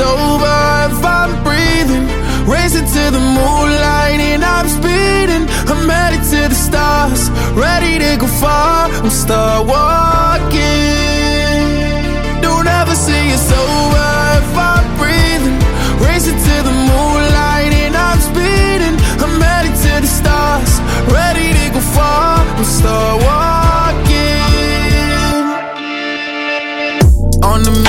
over if I'm breathing. Racing to the moonlight and I'm speeding. I'm headed to the stars, ready to go far. I'm start walking. Don't ever say it's over if I'm breathing. Racing to the moonlight and I'm speeding. I'm headed to the stars, ready to go far. I'm start